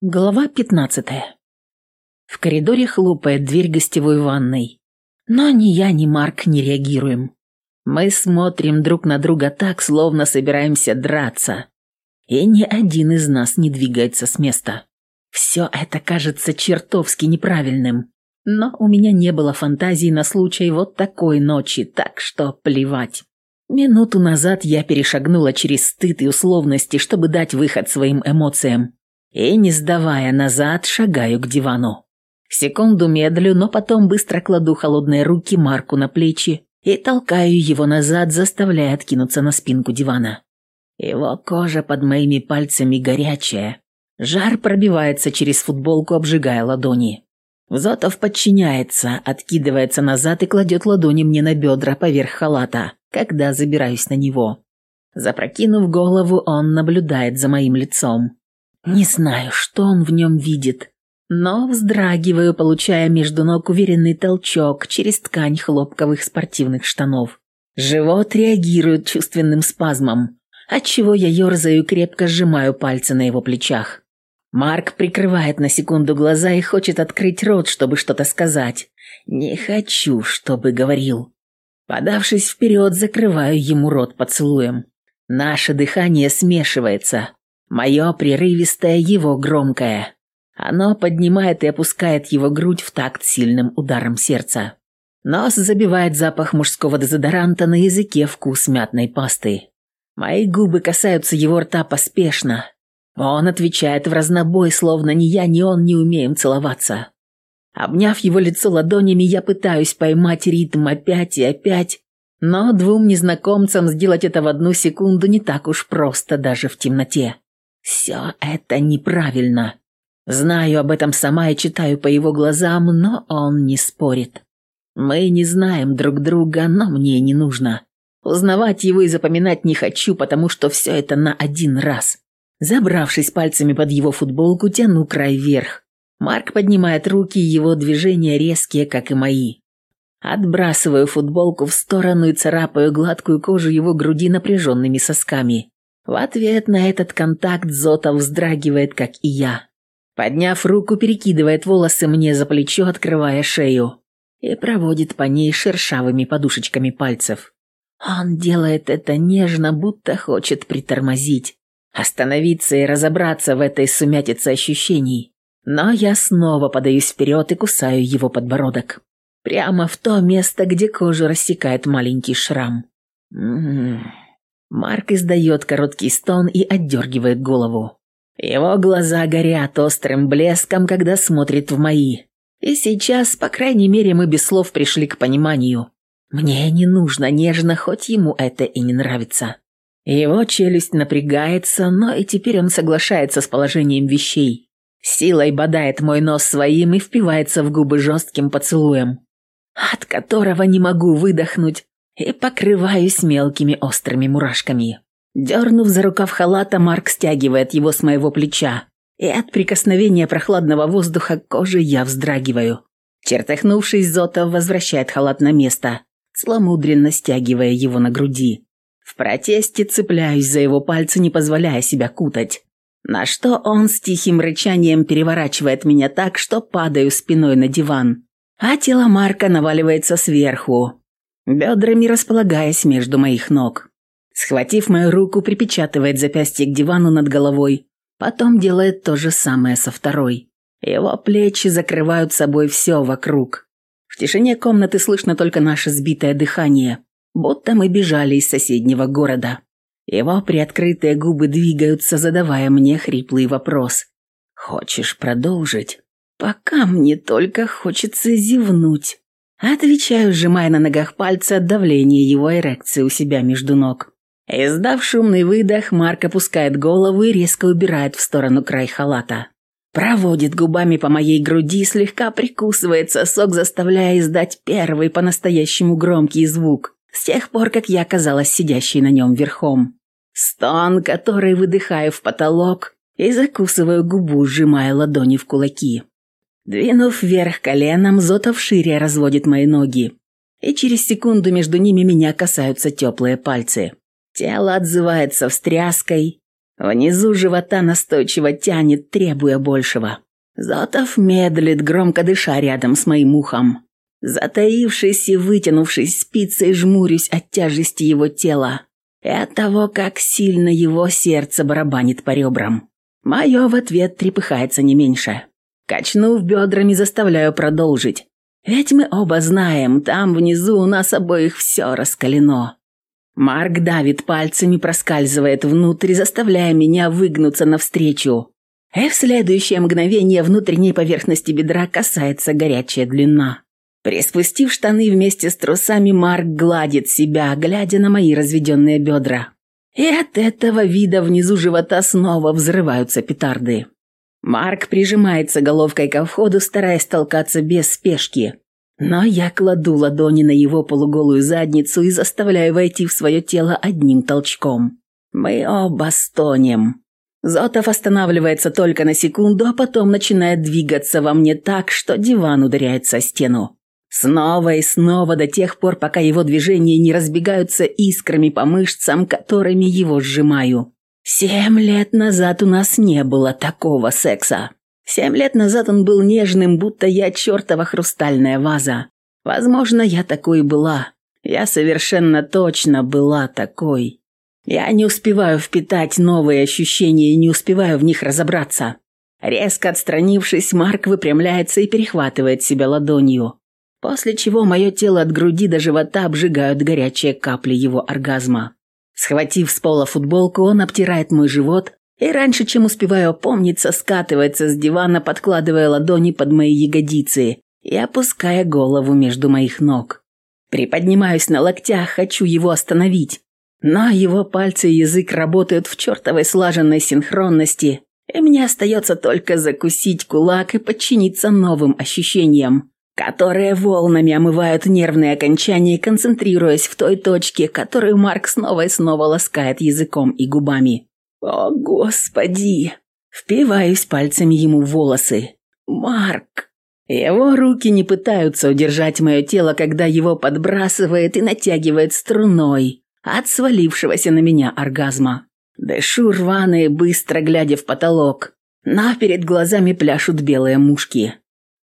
Глава пятнадцатая. В коридоре хлопает дверь гостевой ванной. Но ни я, ни Марк не реагируем. Мы смотрим друг на друга так, словно собираемся драться. И ни один из нас не двигается с места. Все это кажется чертовски неправильным. Но у меня не было фантазии на случай вот такой ночи, так что плевать. Минуту назад я перешагнула через стыд и условности, чтобы дать выход своим эмоциям и, не сдавая назад, шагаю к дивану. Секунду медлю, но потом быстро кладу холодные руки Марку на плечи и толкаю его назад, заставляя откинуться на спинку дивана. Его кожа под моими пальцами горячая. Жар пробивается через футболку, обжигая ладони. Зотов подчиняется, откидывается назад и кладет ладони мне на бедра поверх халата, когда забираюсь на него. Запрокинув голову, он наблюдает за моим лицом. Не знаю, что он в нем видит, но вздрагиваю, получая между ног уверенный толчок через ткань хлопковых спортивных штанов. Живот реагирует чувственным спазмом, отчего я ерзаю и крепко сжимаю пальцы на его плечах. Марк прикрывает на секунду глаза и хочет открыть рот, чтобы что-то сказать. Не хочу, чтобы говорил. Подавшись вперед, закрываю ему рот поцелуем. Наше дыхание смешивается. Мое прерывистое, его громкое. Оно поднимает и опускает его грудь в такт сильным ударом сердца. Нос забивает запах мужского дезодоранта на языке вкус мятной пасты. Мои губы касаются его рта поспешно. Он отвечает в разнобой, словно ни я, ни он не умеем целоваться. Обняв его лицо ладонями, я пытаюсь поймать ритм опять и опять, но двум незнакомцам сделать это в одну секунду не так уж просто даже в темноте. Все это неправильно. Знаю об этом сама и читаю по его глазам, но он не спорит. Мы не знаем друг друга, но мне не нужно. Узнавать его и запоминать не хочу, потому что все это на один раз. Забравшись пальцами под его футболку, тяну край вверх. Марк поднимает руки, его движения резкие, как и мои. Отбрасываю футболку в сторону и царапаю гладкую кожу его груди напряженными сосками. В ответ на этот контакт Зота вздрагивает, как и я. Подняв руку, перекидывает волосы мне за плечо, открывая шею, и проводит по ней шершавыми подушечками пальцев. Он делает это нежно, будто хочет притормозить, остановиться и разобраться в этой сумятице ощущений. Но я снова подаюсь вперед и кусаю его подбородок. Прямо в то место, где кожу рассекает маленький шрам. М-м-м. Марк издает короткий стон и отдергивает голову. Его глаза горят острым блеском, когда смотрит в мои. И сейчас, по крайней мере, мы без слов пришли к пониманию. Мне не нужно нежно, хоть ему это и не нравится. Его челюсть напрягается, но и теперь он соглашается с положением вещей. Силой бодает мой нос своим и впивается в губы жестким поцелуем, от которого не могу выдохнуть, и покрываюсь мелкими острыми мурашками. Дернув за рукав халата, Марк стягивает его с моего плеча, и от прикосновения прохладного воздуха к коже я вздрагиваю. Чертыхнувшись, Зотов возвращает халат на место, целомудренно стягивая его на груди. В протесте цепляюсь за его пальцы, не позволяя себя кутать. На что он с тихим рычанием переворачивает меня так, что падаю спиной на диван, а тело Марка наваливается сверху, бедрами располагаясь между моих ног. Схватив мою руку, припечатывает запястье к дивану над головой, потом делает то же самое со второй. Его плечи закрывают собой все вокруг. В тишине комнаты слышно только наше сбитое дыхание, будто мы бежали из соседнего города. Его приоткрытые губы двигаются, задавая мне хриплый вопрос. «Хочешь продолжить?» «Пока мне только хочется зевнуть». Отвечаю, сжимая на ногах пальцы от давления его эрекции у себя между ног. Издав шумный выдох, Марк опускает голову и резко убирает в сторону край халата. Проводит губами по моей груди, слегка прикусывает сосок, заставляя издать первый по-настоящему громкий звук, с тех пор, как я оказалась сидящей на нем верхом. Стон, который выдыхаю в потолок и закусываю губу, сжимая ладони в кулаки. Двинув вверх коленом, Зотов шире разводит мои ноги, и через секунду между ними меня касаются теплые пальцы. Тело отзывается встряской, Внизу живота настойчиво тянет, требуя большего. Зотов медлит, громко дыша рядом с моим ухом. Затаившись и вытянувшись спицей, жмурюсь от тяжести его тела и от того, как сильно его сердце барабанит по ребрам. Мое в ответ трепыхается не меньше. Качнув бедрами, заставляю продолжить. Ведь мы оба знаем, там внизу у нас обоих все раскалено. Марк давит пальцами, проскальзывает внутрь, заставляя меня выгнуться навстречу. И в следующее мгновение внутренней поверхности бедра касается горячая длина. Приспустив штаны вместе с трусами, Марк гладит себя, глядя на мои разведенные бедра. И от этого вида внизу живота снова взрываются петарды. Марк прижимается головкой ко входу, стараясь толкаться без спешки. Но я кладу ладони на его полуголую задницу и заставляю войти в свое тело одним толчком. Мы оба стонем. Зотов останавливается только на секунду, а потом начинает двигаться во мне так, что диван ударяется о стену. Снова и снова до тех пор, пока его движения не разбегаются искрами по мышцам, которыми его сжимаю. Семь лет назад у нас не было такого секса. Семь лет назад он был нежным, будто я чертова хрустальная ваза. Возможно, я такой была. Я совершенно точно была такой. Я не успеваю впитать новые ощущения и не успеваю в них разобраться. Резко отстранившись, Марк выпрямляется и перехватывает себя ладонью, после чего мое тело от груди до живота обжигают горячие капли его оргазма. Схватив с пола футболку, он обтирает мой живот и раньше, чем успеваю опомниться, скатывается с дивана, подкладывая ладони под мои ягодицы и опуская голову между моих ног. Приподнимаюсь на локтях, хочу его остановить. Но его пальцы и язык работают в чертовой слаженной синхронности, и мне остается только закусить кулак и подчиниться новым ощущениям которые волнами омывают нервные окончания, концентрируясь в той точке, которую Марк снова и снова ласкает языком и губами. «О, Господи!» Впиваюсь пальцами ему в волосы. «Марк!» Его руки не пытаются удержать мое тело, когда его подбрасывает и натягивает струной от свалившегося на меня оргазма. Дышу рвано и быстро, глядя в потолок, но перед глазами пляшут белые мушки.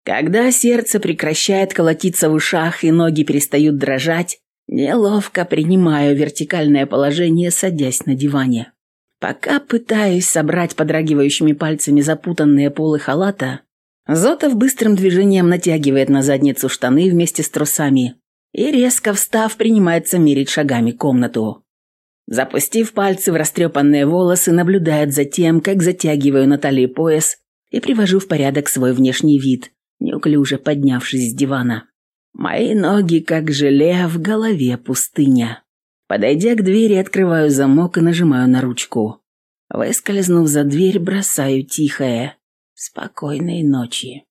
Когда сердце прекращает колотиться в ушах и ноги перестают дрожать, неловко принимаю вертикальное положение, садясь на диване. Пока пытаюсь собрать подрагивающими пальцами запутанные полы халата, Зотов быстрым движением натягивает на задницу штаны вместе с трусами и, резко встав, принимается мерить шагами комнату. Запустив пальцы в растрепанные волосы, наблюдает за тем, как затягиваю на талии пояс и привожу в порядок свой внешний вид, неуклюже поднявшись с дивана. Мои ноги, как желе, в голове пустыня. Подойдя к двери, открываю замок и нажимаю на ручку. Выскользнув за дверь, бросаю тихое «Спокойной ночи».